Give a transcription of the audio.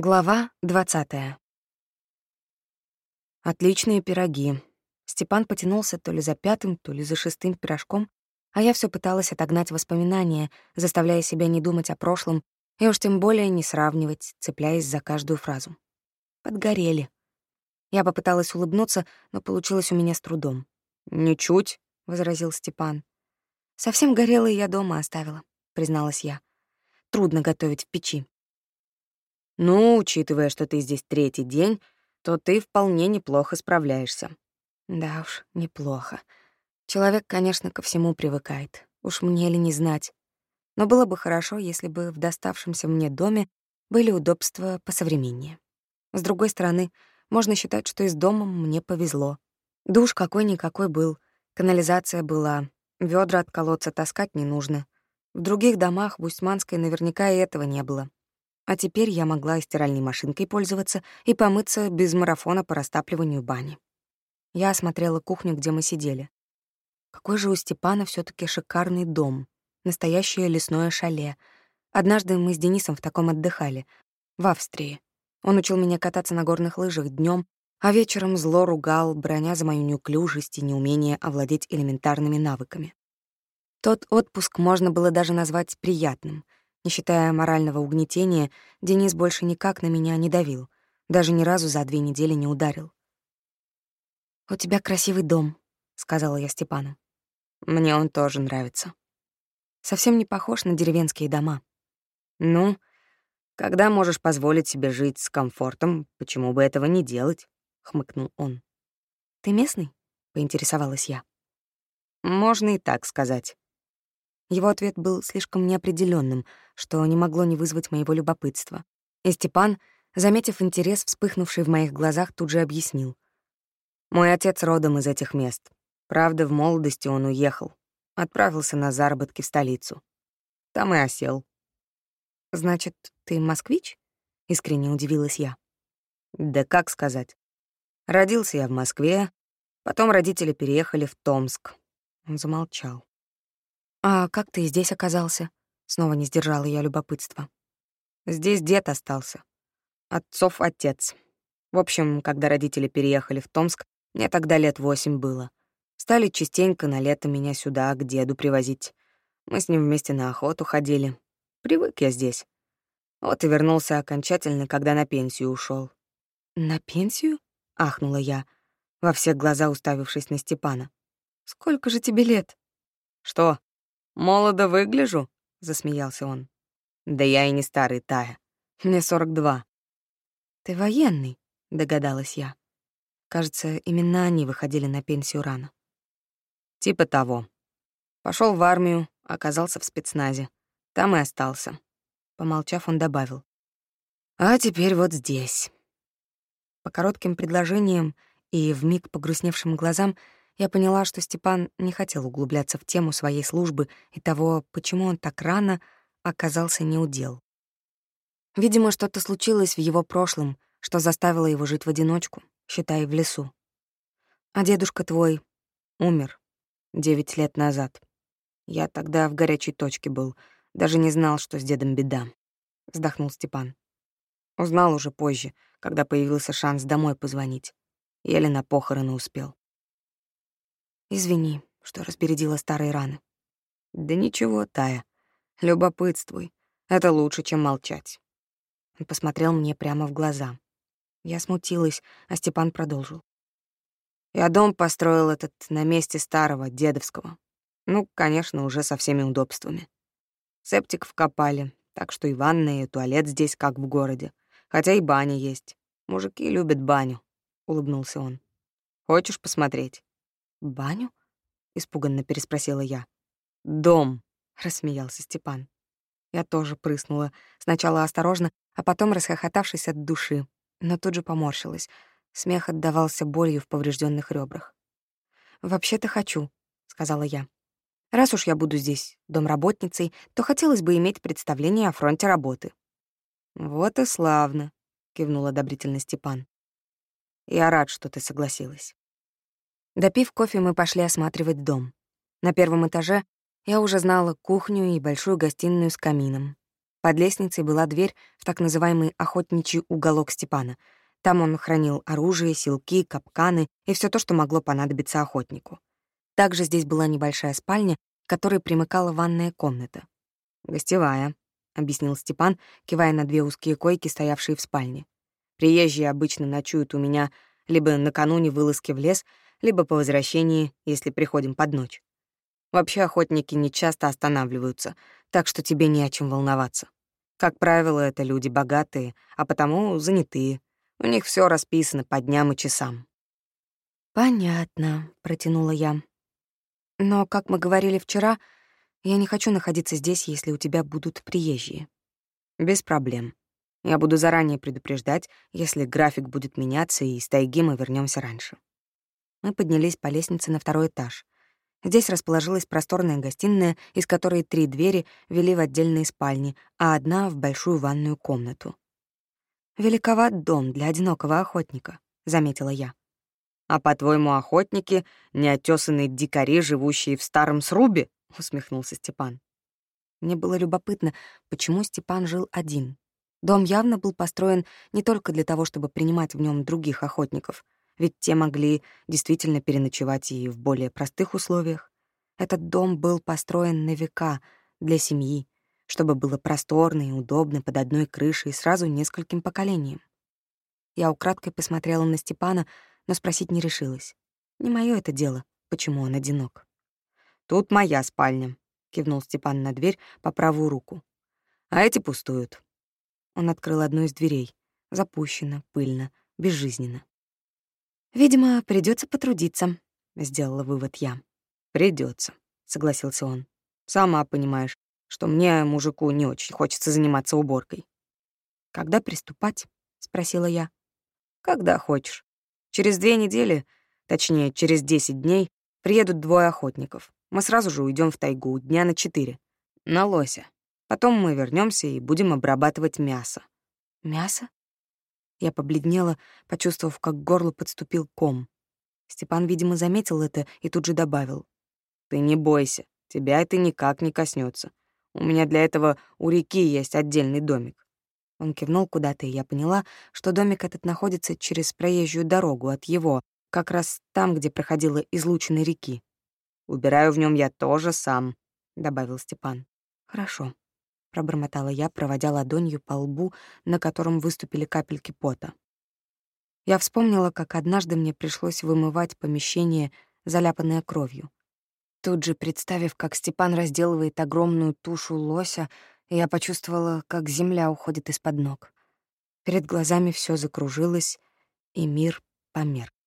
Глава двадцатая. Отличные пироги. Степан потянулся то ли за пятым, то ли за шестым пирожком, а я все пыталась отогнать воспоминания, заставляя себя не думать о прошлом и уж тем более не сравнивать, цепляясь за каждую фразу. Подгорели. Я попыталась улыбнуться, но получилось у меня с трудом. «Ничуть», — возразил Степан. «Совсем горелые я дома оставила», — призналась я. «Трудно готовить в печи». Ну, учитывая, что ты здесь третий день, то ты вполне неплохо справляешься. Да уж, неплохо. Человек, конечно, ко всему привыкает. Уж мне ли не знать. Но было бы хорошо, если бы в доставшемся мне доме были удобства посовременнее. С другой стороны, можно считать, что и с домом мне повезло. Душ какой-никакой был, канализация была, ведра от колодца таскать не нужно. В других домах в Устьманской наверняка и этого не было. А теперь я могла и стиральной машинкой пользоваться, и помыться без марафона по растапливанию бани. Я осмотрела кухню, где мы сидели. Какой же у Степана все таки шикарный дом. Настоящее лесное шале. Однажды мы с Денисом в таком отдыхали. В Австрии. Он учил меня кататься на горных лыжах днем, а вечером зло ругал, броня за мою неуклюжесть и неумение овладеть элементарными навыками. Тот отпуск можно было даже назвать приятным — не считая морального угнетения, Денис больше никак на меня не давил, даже ни разу за две недели не ударил. «У тебя красивый дом», — сказала я Степану. «Мне он тоже нравится». Совсем не похож на деревенские дома. «Ну, когда можешь позволить себе жить с комфортом, почему бы этого не делать?» — хмыкнул он. «Ты местный?» — поинтересовалась я. «Можно и так сказать». Его ответ был слишком неопределенным, что не могло не вызвать моего любопытства. И Степан, заметив интерес, вспыхнувший в моих глазах, тут же объяснил. «Мой отец родом из этих мест. Правда, в молодости он уехал. Отправился на заработки в столицу. Там и осел». «Значит, ты москвич?» — искренне удивилась я. «Да как сказать. Родился я в Москве, потом родители переехали в Томск». Он замолчал. «А как ты здесь оказался?» Снова не сдержала я любопытства. «Здесь дед остался. Отцов отец. В общем, когда родители переехали в Томск, мне тогда лет восемь было. Стали частенько на лето меня сюда, к деду, привозить. Мы с ним вместе на охоту ходили. Привык я здесь. Вот и вернулся окончательно, когда на пенсию ушел. «На пенсию?» — ахнула я, во все глаза уставившись на Степана. «Сколько же тебе лет?» «Что, «Молодо выгляжу?» — засмеялся он. «Да я и не старый, Тая. Мне сорок два». «Ты военный», — догадалась я. Кажется, именно они выходили на пенсию рано. Типа того. Пошел в армию, оказался в спецназе. Там и остался. Помолчав, он добавил. А теперь вот здесь. По коротким предложениям и вмиг погрустневшим глазам я поняла, что Степан не хотел углубляться в тему своей службы и того, почему он так рано оказался неудел. Видимо, что-то случилось в его прошлом, что заставило его жить в одиночку, считай, в лесу. А дедушка твой умер девять лет назад. Я тогда в горячей точке был, даже не знал, что с дедом беда. Вздохнул Степан. Узнал уже позже, когда появился шанс домой позвонить. Еле на похороны успел. Извини, что разбередила старые раны. Да ничего, Тая. Любопытствуй. Это лучше, чем молчать. Он посмотрел мне прямо в глаза. Я смутилась, а Степан продолжил. Я дом построил этот на месте старого, дедовского. Ну, конечно, уже со всеми удобствами. Септик вкопали, так что и ванная, и туалет здесь как в городе. Хотя и баня есть. Мужики любят баню, — улыбнулся он. Хочешь посмотреть? «Баню?» — испуганно переспросила я. «Дом», — рассмеялся Степан. Я тоже прыснула, сначала осторожно, а потом расхохотавшись от души, но тут же поморщилась. Смех отдавался болью в поврежденных ребрах. «Вообще-то хочу», — сказала я. «Раз уж я буду здесь домработницей, то хотелось бы иметь представление о фронте работы». «Вот и славно», — кивнул одобрительно Степан. «Я рад, что ты согласилась». Допив кофе, мы пошли осматривать дом. На первом этаже я уже знала кухню и большую гостиную с камином. Под лестницей была дверь в так называемый охотничий уголок Степана. Там он хранил оружие, силки, капканы и все то, что могло понадобиться охотнику. Также здесь была небольшая спальня, к которой примыкала ванная комната. «Гостевая», — объяснил Степан, кивая на две узкие койки, стоявшие в спальне. «Приезжие обычно ночуют у меня либо накануне вылазки в лес, либо по возвращении, если приходим под ночь. Вообще охотники не часто останавливаются, так что тебе не о чем волноваться. Как правило, это люди богатые, а потому занятые. У них все расписано по дням и часам. «Понятно», — протянула я. «Но, как мы говорили вчера, я не хочу находиться здесь, если у тебя будут приезжие». «Без проблем. Я буду заранее предупреждать, если график будет меняться, и из тайги мы вернемся раньше». Мы поднялись по лестнице на второй этаж. Здесь расположилась просторная гостиная, из которой три двери вели в отдельные спальни, а одна — в большую ванную комнату. «Великоват дом для одинокого охотника», — заметила я. «А по-твоему, охотники — неотесанные дикари, живущие в старом срубе?» — усмехнулся Степан. Мне было любопытно, почему Степан жил один. Дом явно был построен не только для того, чтобы принимать в нем других охотников — ведь те могли действительно переночевать и в более простых условиях. Этот дом был построен на века для семьи, чтобы было просторно и удобно под одной крышей сразу нескольким поколениям. Я украдкой посмотрела на Степана, но спросить не решилась. Не мое это дело, почему он одинок. «Тут моя спальня», — кивнул Степан на дверь по правую руку. «А эти пустуют». Он открыл одну из дверей. Запущено, пыльно, безжизненно. «Видимо, придется потрудиться», — сделала вывод я. Придется, согласился он. «Сама понимаешь, что мне, мужику, не очень хочется заниматься уборкой». «Когда приступать?» — спросила я. «Когда хочешь. Через две недели, точнее, через десять дней, приедут двое охотников. Мы сразу же уйдем в тайгу дня на четыре. На лося. Потом мы вернемся и будем обрабатывать мясо». «Мясо?» Я побледнела, почувствовав, как к горлу подступил ком. Степан, видимо, заметил это и тут же добавил. «Ты не бойся, тебя это никак не коснется. У меня для этого у реки есть отдельный домик». Он кивнул куда-то, и я поняла, что домик этот находится через проезжую дорогу от его, как раз там, где проходила излучина реки. «Убираю в нем я тоже сам», — добавил Степан. «Хорошо», — пробормотала я, проводя ладонью по лбу, на котором выступили капельки пота. Я вспомнила, как однажды мне пришлось вымывать помещение, заляпанное кровью. Тут же, представив, как Степан разделывает огромную тушу лося, я почувствовала, как земля уходит из-под ног. Перед глазами все закружилось, и мир померк.